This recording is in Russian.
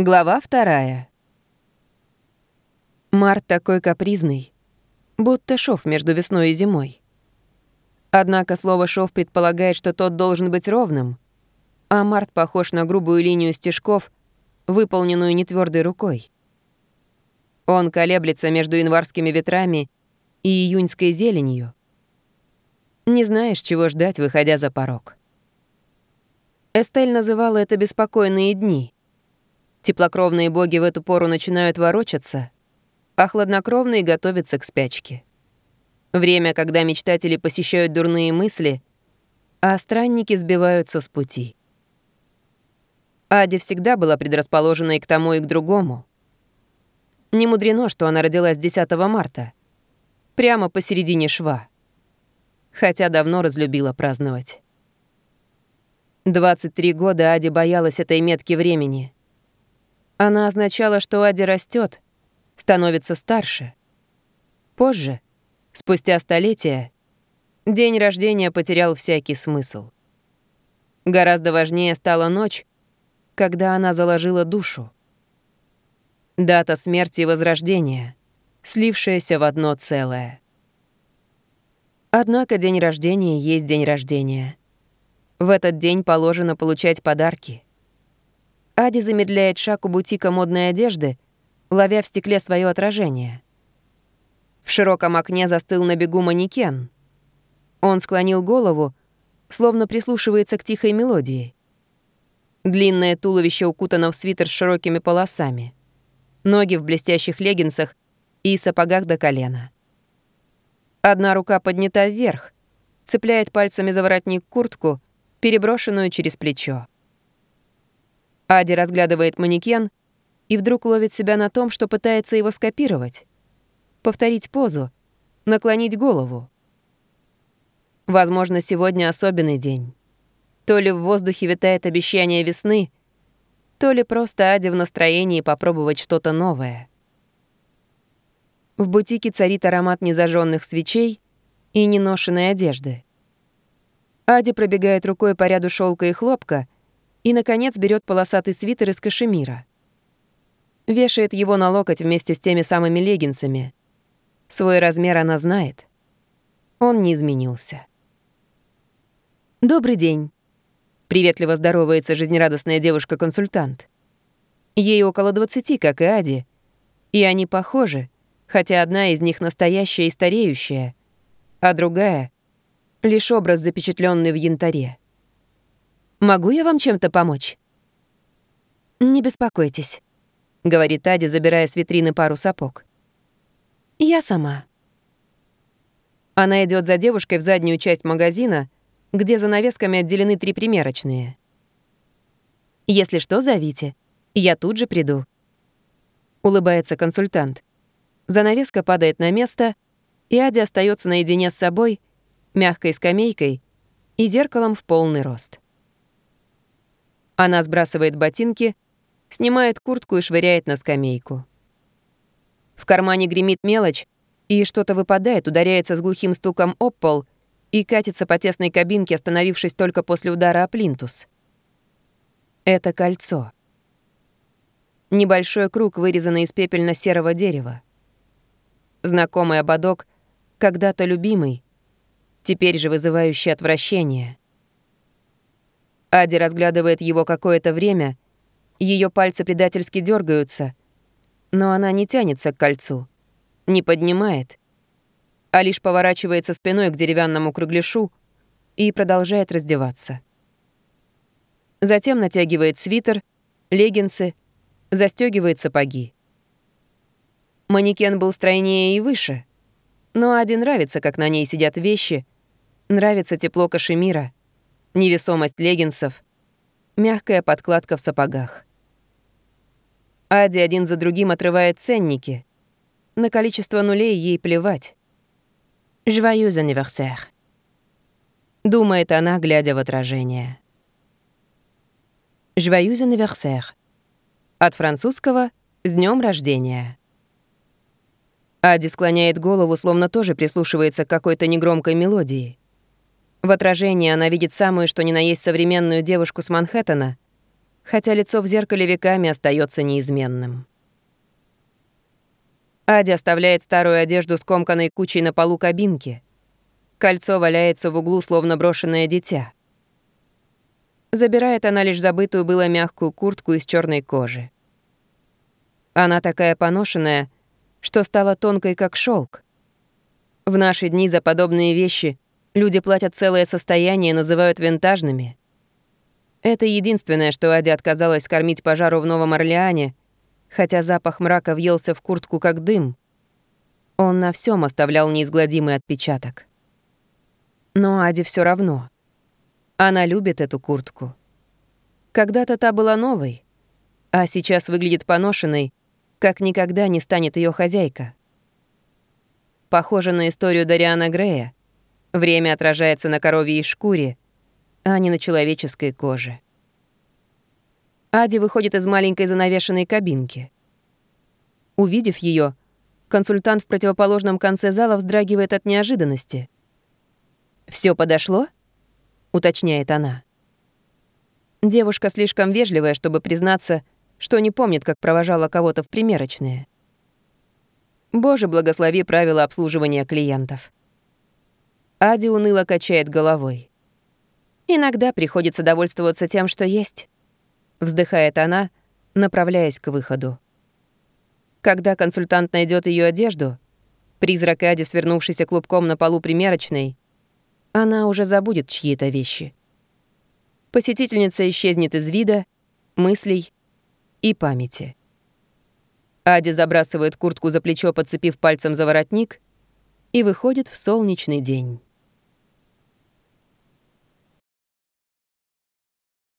Глава вторая. Март такой капризный, будто шов между весной и зимой. Однако слово «шов» предполагает, что тот должен быть ровным, а март похож на грубую линию стежков, выполненную нетвёрдой рукой. Он колеблется между январскими ветрами и июньской зеленью. Не знаешь, чего ждать, выходя за порог. Эстель называла это «беспокойные дни», Теплокровные боги в эту пору начинают ворочаться, а хладнокровные готовятся к спячке. Время, когда мечтатели посещают дурные мысли, а странники сбиваются с пути. Аде всегда была предрасположена и к тому, и к другому. Не мудрено, что она родилась 10 марта, прямо посередине шва, хотя давно разлюбила праздновать. 23 года Аде боялась этой метки времени — она означала, что Ади растет, становится старше. Позже, спустя столетия, день рождения потерял всякий смысл. Гораздо важнее стала ночь, когда она заложила душу. Дата смерти и возрождения, слившаяся в одно целое. Однако день рождения есть день рождения. В этот день положено получать подарки — Ади замедляет шаг у бутика модной одежды, ловя в стекле свое отражение. В широком окне застыл на бегу манекен. Он склонил голову, словно прислушивается к тихой мелодии. Длинное туловище укутано в свитер с широкими полосами. Ноги в блестящих леггинсах и сапогах до колена. Одна рука поднята вверх, цепляет пальцами за воротник куртку, переброшенную через плечо. Ади разглядывает манекен и вдруг ловит себя на том, что пытается его скопировать. Повторить позу, наклонить голову. Возможно, сегодня особенный день. То ли в воздухе витает обещание весны, то ли просто Ади в настроении попробовать что-то новое. В бутике царит аромат незажженных свечей и неношенной одежды. Ади пробегает рукой по ряду шелка и хлопка — и, наконец, берет полосатый свитер из кашемира. Вешает его на локоть вместе с теми самыми леггинсами. Свой размер она знает. Он не изменился. «Добрый день», — приветливо здоровается жизнерадостная девушка-консультант. Ей около 20, как и Ади, и они похожи, хотя одна из них настоящая и стареющая, а другая — лишь образ, запечатленный в янтаре. Могу я вам чем-то помочь?» «Не беспокойтесь», — говорит Ади, забирая с витрины пару сапог. «Я сама». Она идет за девушкой в заднюю часть магазина, где за навесками отделены три примерочные. «Если что, зовите. Я тут же приду». Улыбается консультант. Занавеска падает на место, и Ади остается наедине с собой, мягкой скамейкой и зеркалом в полный рост. Она сбрасывает ботинки, снимает куртку и швыряет на скамейку. В кармане гремит мелочь, и что-то выпадает, ударяется с глухим стуком об пол и катится по тесной кабинке, остановившись только после удара о плинтус. Это кольцо. Небольшой круг, вырезанный из пепельно-серого дерева. Знакомый ободок, когда-то любимый, теперь же вызывающий отвращение. Ади разглядывает его какое-то время, ее пальцы предательски дергаются, но она не тянется к кольцу, не поднимает, а лишь поворачивается спиной к деревянному кругляшу и продолжает раздеваться. Затем натягивает свитер, леггинсы, застегивает сапоги. Манекен был стройнее и выше, но Ади нравится, как на ней сидят вещи, нравится тепло кашемира — невесомость леггинсов, мягкая подкладка в сапогах. Ади один за другим отрывает ценники. На количество нулей ей плевать. «Joyeux anniversaire», — думает она, глядя в отражение. «Joyeux anniversaire» от французского «С днем рождения». Ади склоняет голову, словно тоже прислушивается к какой-то негромкой мелодии. В отражении она видит самую что ни на есть современную девушку с Манхэттена, хотя лицо в зеркале веками остается неизменным. Ади оставляет старую одежду скомканной кучей на полу кабинки. Кольцо валяется в углу, словно брошенное дитя. Забирает она лишь забытую было мягкую куртку из черной кожи. Она такая поношенная, что стала тонкой, как шелк. В наши дни за подобные вещи люди платят целое состояние и называют винтажными. Это единственное, что Ади отказалась кормить пожару в Новом Орлеане, хотя запах мрака въелся в куртку как дым. Он на всем оставлял неизгладимый отпечаток. Но Ади все равно. Она любит эту куртку. Когда-то та была новой, а сейчас выглядит поношенной, как никогда не станет ее хозяйка. Похоже на историю Дариана Грея. Время отражается на коровьей шкуре, а не на человеческой коже. Ади выходит из маленькой занавешенной кабинки. Увидев ее, консультант в противоположном конце зала вздрагивает от неожиданности. Все подошло?» — уточняет она. Девушка слишком вежливая, чтобы признаться, что не помнит, как провожала кого-то в примерочные. Боже, благослови правила обслуживания клиентов. Ади уныло качает головой. Иногда приходится довольствоваться тем, что есть. Вздыхает она, направляясь к выходу. Когда консультант найдет ее одежду, призрак Ади, свернувшийся клубком на полу примерочной, она уже забудет чьи-то вещи. Посетительница исчезнет из вида, мыслей и памяти. Ади забрасывает куртку за плечо, подцепив пальцем за воротник, и выходит в солнечный день.